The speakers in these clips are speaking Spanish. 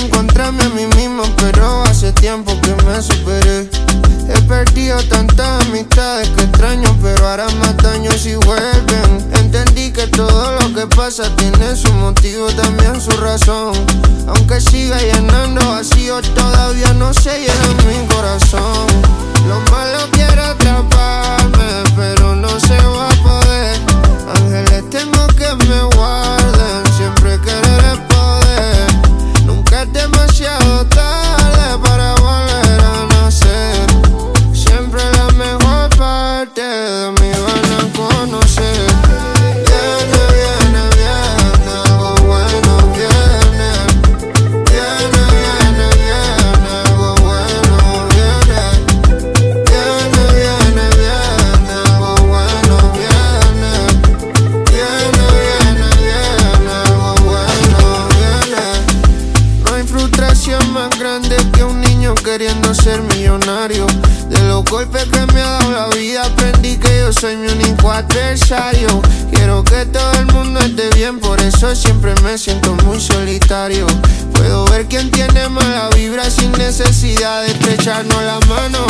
encontrarme a mí mismo, pero hace tiempo que me superé. He perdido tantas amistades que extraño, pero harán más daño si vuelven. Entendí que todo lo que pasa tiene su motivo, también su razón. Aunque siga llenando vacíos queriendo ser millonario. De los golpes que me ha dado la vida aprendí que yo soy mi único adversario. Quiero que todo el mundo esté bien, por eso siempre me siento muy solitario. Puedo ver quién tiene mala vibra sin necesidad de estrecharnos la mano.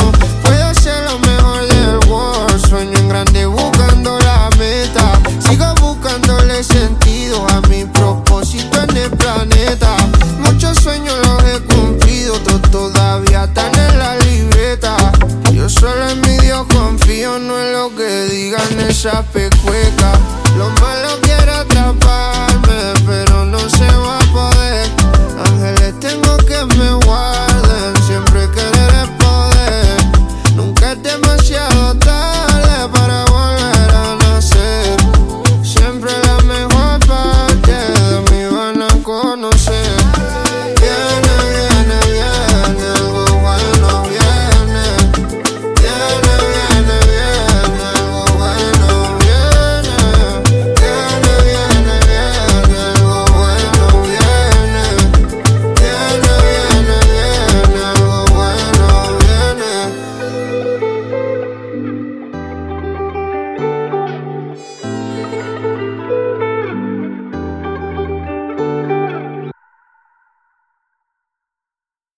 Están en la libreta. Yo solo en mi Dios confío, no en lo que digan esas pecuecas.